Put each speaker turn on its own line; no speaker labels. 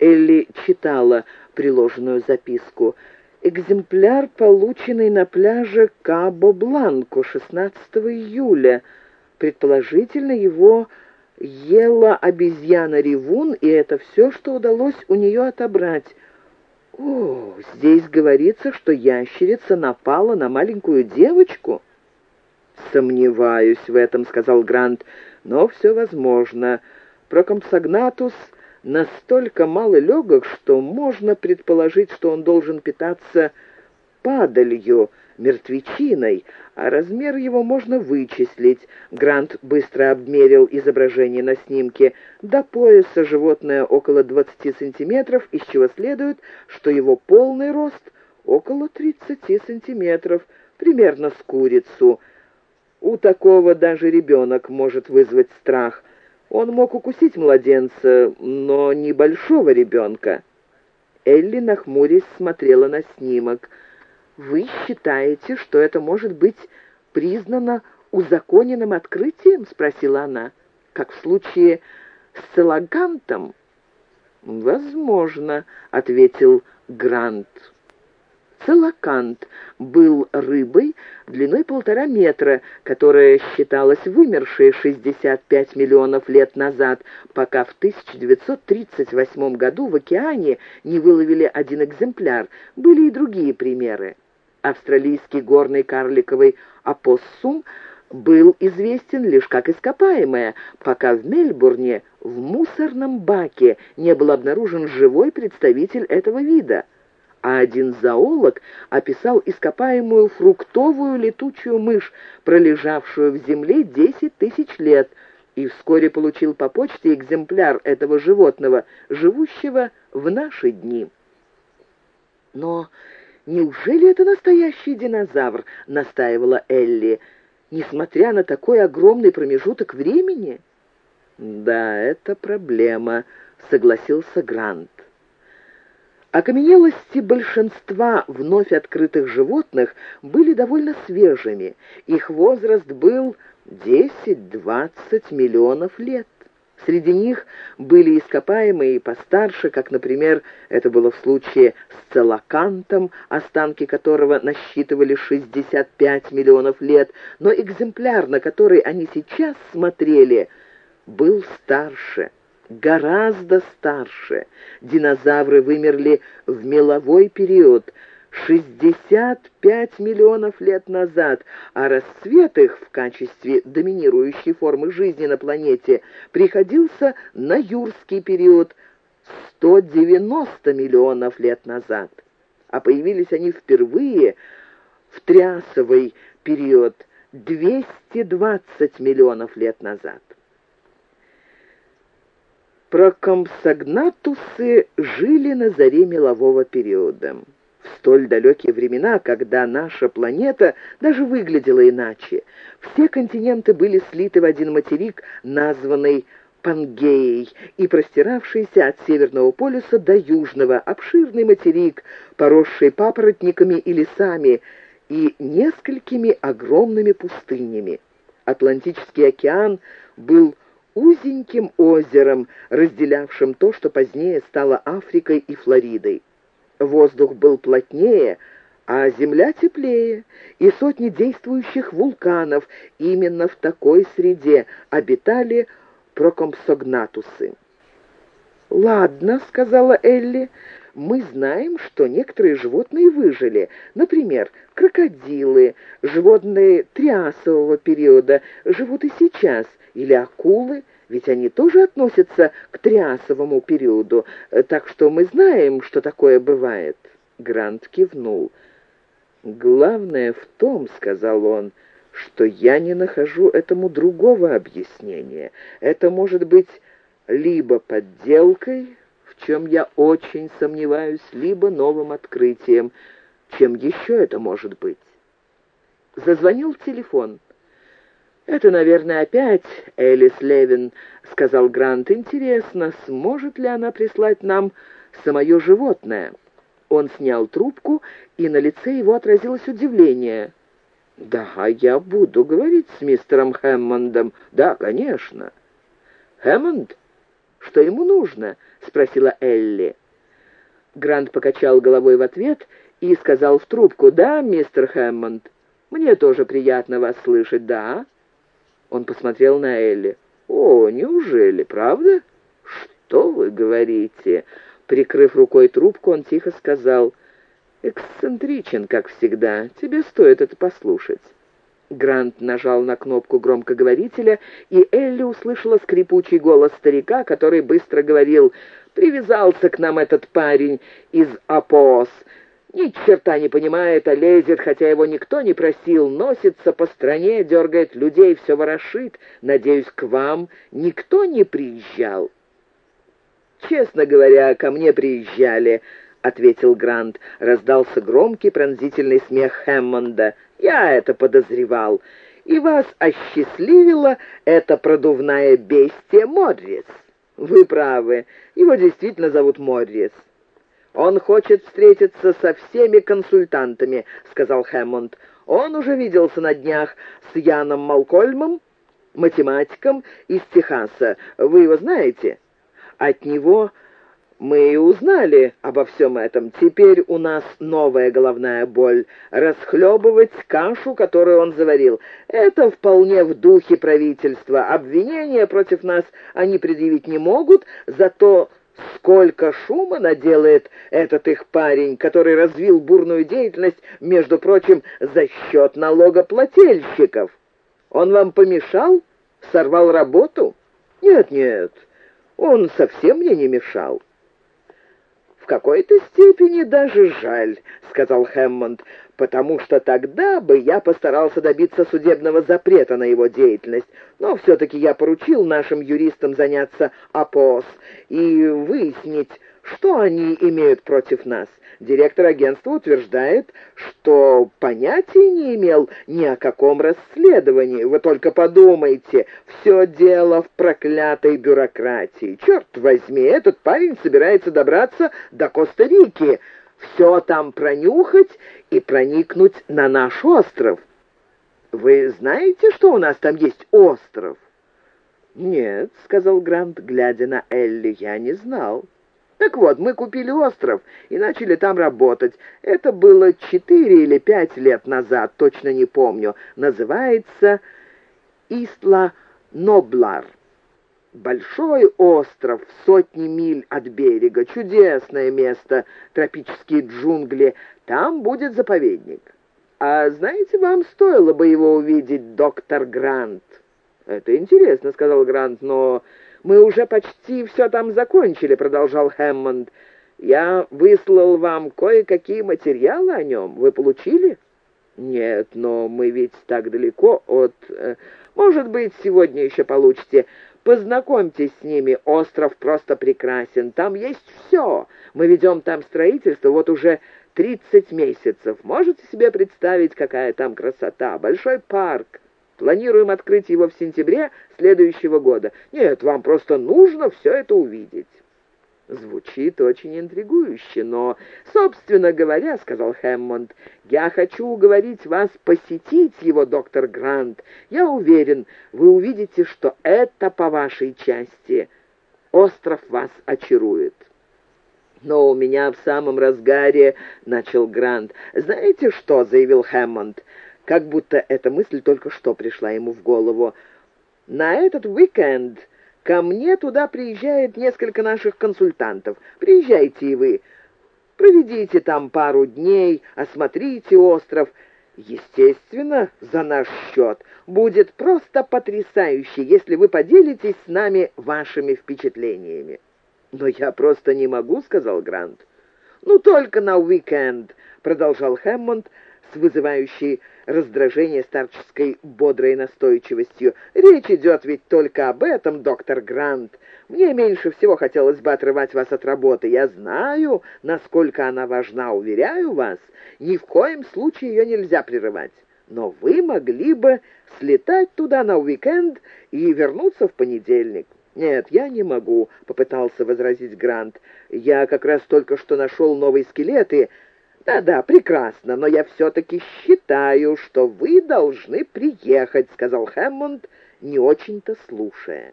Элли читала приложенную записку. «Экземпляр, полученный на пляже Кабо-Бланко 16 июля. Предположительно, его ела обезьяна-ревун, и это все, что удалось у нее отобрать. О, здесь говорится, что ящерица напала на маленькую девочку». «Сомневаюсь в этом», — сказал Грант, — «но все возможно. Прокомпсогнатус настолько мало легок, что можно предположить, что он должен питаться падалью, мертвечиной, а размер его можно вычислить. Грант быстро обмерил изображение на снимке. До пояса животное около 20 сантиметров, из чего следует, что его полный рост около 30 сантиметров, примерно с курицу. У такого даже ребенок может вызвать страх. Он мог укусить младенца, но не большого ребенка. Элли, нахмурясь, смотрела на снимок. «Вы считаете, что это может быть признано узаконенным открытием?» — спросила она. «Как в случае с Целагантом?» «Возможно», — ответил Грант. Целокант был рыбой длиной полтора метра, которая считалась вымершей 65 миллионов лет назад, пока в 1938 году в океане не выловили один экземпляр. Были и другие примеры. Австралийский горный карликовый опоссум был известен лишь как ископаемое, пока в Мельбурне в мусорном баке не был обнаружен живой представитель этого вида а один зоолог описал ископаемую фруктовую летучую мышь, пролежавшую в земле 10 тысяч лет, и вскоре получил по почте экземпляр этого животного, живущего в наши дни. «Но неужели это настоящий динозавр?» — настаивала Элли. «Несмотря на такой огромный промежуток времени?» «Да, это проблема», — согласился Грант. Окаменелости большинства вновь открытых животных были довольно свежими. Их возраст был 10-20 миллионов лет. Среди них были ископаемые и постарше, как, например, это было в случае с целокантом, останки которого насчитывали 65 миллионов лет, но экземпляр, на который они сейчас смотрели, был старше – гораздо старше. Динозавры вымерли в меловой период, 65 миллионов лет назад, а расцвет их в качестве доминирующей формы жизни на планете приходился на юрский период 190 миллионов лет назад. А появились они впервые в триасовый период 220 миллионов лет назад. Прокомсогнатусы жили на заре мелового периода. В столь далекие времена, когда наша планета даже выглядела иначе. Все континенты были слиты в один материк, названный Пангеей, и простиравшийся от Северного полюса до Южного, обширный материк, поросший папоротниками и лесами, и несколькими огромными пустынями. Атлантический океан был узеньким озером, разделявшим то, что позднее стало Африкой и Флоридой. Воздух был плотнее, а земля теплее, и сотни действующих вулканов именно в такой среде обитали прокомпсогнатусы. «Ладно», — сказала Элли, — «мы знаем, что некоторые животные выжили. Например, крокодилы, животные триасового периода, живут и сейчас, или акулы, ведь они тоже относятся к триасовому периоду, так что мы знаем, что такое бывает». Грант кивнул. «Главное в том, — сказал он, — что я не нахожу этому другого объяснения. Это может быть либо подделкой, чем я очень сомневаюсь, либо новым открытием. Чем еще это может быть?» Зазвонил телефон. «Это, наверное, опять Элис Левин», — сказал Грант. «Интересно, сможет ли она прислать нам самое животное?» Он снял трубку, и на лице его отразилось удивление. «Да, я буду говорить с мистером Хэммондом. Да, конечно». «Хэммонд? Что ему нужно?» — спросила Элли. Грант покачал головой в ответ и сказал в трубку, «Да, мистер Хэммонд, мне тоже приятно вас слышать, да?» Он посмотрел на Элли. «О, неужели, правда?» «Что вы говорите?» Прикрыв рукой трубку, он тихо сказал, «Эксцентричен, как всегда. Тебе стоит это послушать». Грант нажал на кнопку громкоговорителя, и Элли услышала скрипучий голос старика, который быстро говорил «Привязался к нам этот парень из Апоос. Ни черта не понимает, а лезет, хотя его никто не просил, носится по стране, дергает людей, все ворошит. Надеюсь, к вам никто не приезжал». «Честно говоря, ко мне приезжали», — ответил Грант. Раздался громкий пронзительный смех Хэммонда. «Я это подозревал. И вас осчастливила эта продувная бестия Моррис. Вы правы, его действительно зовут Моррис». «Он хочет встретиться со всеми консультантами», — сказал Хэммонд. «Он уже виделся на днях с Яном Малкольмом, математиком из Техаса. Вы его знаете?» От него мы и узнали обо всем этом. Теперь у нас новая головная боль. Расхлебывать кашу, которую он заварил. Это вполне в духе правительства. Обвинения против нас они предъявить не могут, зато сколько шума наделает этот их парень, который развил бурную деятельность, между прочим, за счет налогоплательщиков. Он вам помешал? Сорвал работу? Нет-нет, он совсем мне не мешал. «В какой-то степени даже жаль», — сказал Хэммонд, «потому что тогда бы я постарался добиться судебного запрета на его деятельность. Но все-таки я поручил нашим юристам заняться ОПОС и выяснить, что они имеют против нас? Директор агентства утверждает, что понятия не имел ни о каком расследовании. Вы только подумайте, все дело в проклятой бюрократии. Черт возьми, этот парень собирается добраться до Коста-Рики, все там пронюхать и проникнуть на наш остров. Вы знаете, что у нас там есть остров? «Нет», — сказал Грант, глядя на Элли, — «я не знал». Так вот, мы купили остров и начали там работать. Это было четыре или пять лет назад, точно не помню. Называется Истла Ноблар. Большой остров, сотни миль от берега, чудесное место, тропические джунгли. Там будет заповедник. А знаете, вам стоило бы его увидеть, доктор Грант. «Это интересно», — сказал Грант, — «но мы уже почти все там закончили», — продолжал Хэммонд. «Я выслал вам кое-какие материалы о нем. Вы получили?» «Нет, но мы ведь так далеко от... Э, может быть, сегодня еще получите. Познакомьтесь с ними, остров просто прекрасен. Там есть все. Мы ведем там строительство вот уже тридцать месяцев. Можете себе представить, какая там красота? Большой парк». Планируем открыть его в сентябре следующего года. Нет, вам просто нужно все это увидеть». «Звучит очень интригующе, но, собственно говоря, — сказал Хэммонд, — я хочу уговорить вас посетить его, доктор Грант. Я уверен, вы увидите, что это по вашей части. Остров вас очарует». «Но у меня в самом разгаре...» — начал Грант. «Знаете что?» — заявил Хэммонд как будто эта мысль только что пришла ему в голову. «На этот уикенд ко мне туда приезжает несколько наших консультантов. Приезжайте и вы. Проведите там пару дней, осмотрите остров. Естественно, за наш счет. Будет просто потрясающе, если вы поделитесь с нами вашими впечатлениями». «Но я просто не могу», — сказал Грант. «Ну, только на уикенд», — продолжал Хэммонд, — с вызывающей раздражение старческой бодрой настойчивостью. «Речь идет ведь только об этом, доктор Грант. Мне меньше всего хотелось бы отрывать вас от работы. Я знаю, насколько она важна, уверяю вас. Ни в коем случае ее нельзя прерывать. Но вы могли бы слетать туда на уикенд и вернуться в понедельник». «Нет, я не могу», — попытался возразить Грант. «Я как раз только что нашел новые скелеты, «Да-да, прекрасно, но я все-таки считаю, что вы должны приехать», — сказал Хэммонд, не очень-то слушая.